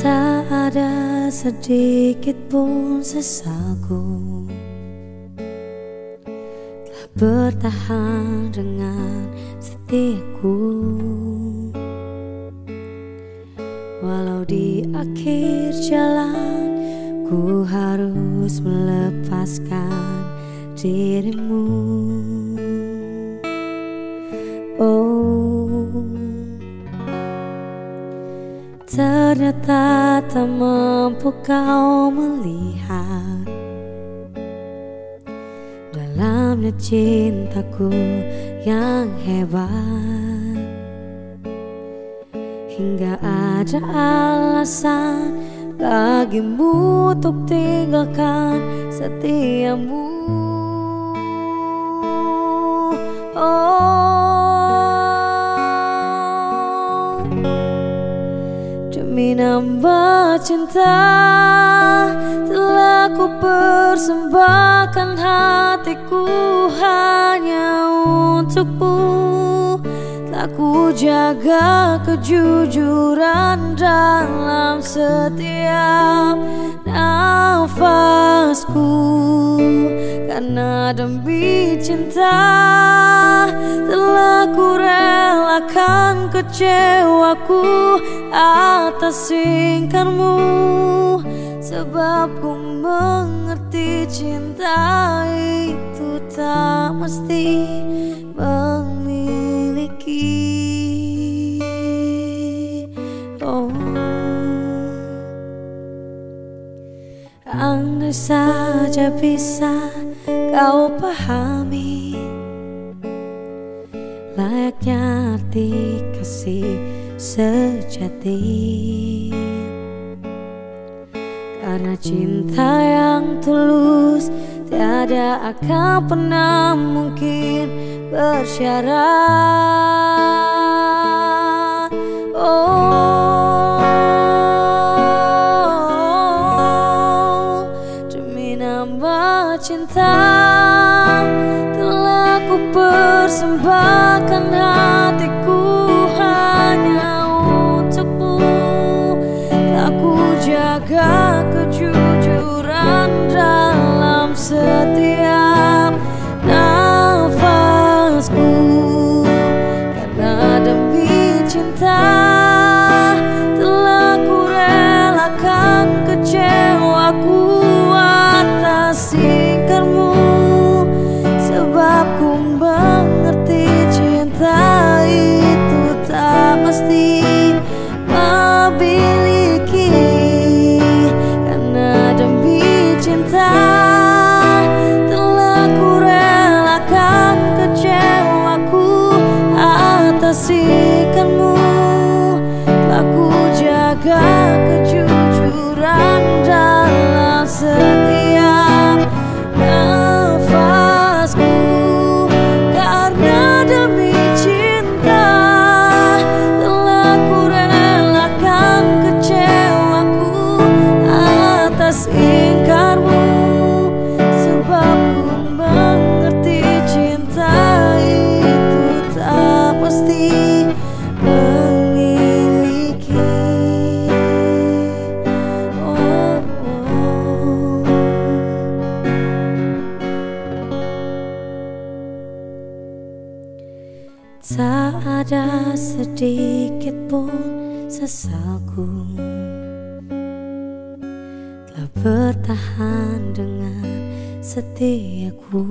Tak ada sedikit pun sesalku Telah bertahan dengan setiaku. Walau di akhir jalan Ku harus melepaskan dirimu Ternyata tak mampu kau melihat Dalamnya cintaku yang hebat. Hingga ada alasan bagimu untuk tinggalkan setiamu. Oh Nambah cinta. Telah ku persembahkan hatiku hanya untukmu. Telah ku jaga kejujuran dalam setiap nafasku. Karena demi cinta telah ku relakan kecewaku atas singkarmu Sebab ku mengerti cinta itu tak mesti memiliki. Oh. Andai saja bisa kau pahami Layaknya arti kasih sejati. Karena cinta yang tulus Tiada akan pernah mungkin bersyarat Oh Demi nambah cinta Telah ku persembahkan jaga kejujuran dalam setiap nafasku atas ikanmu Telah ku jaga ada sedikit pun sesalku. Telah bertahan dengan setiaku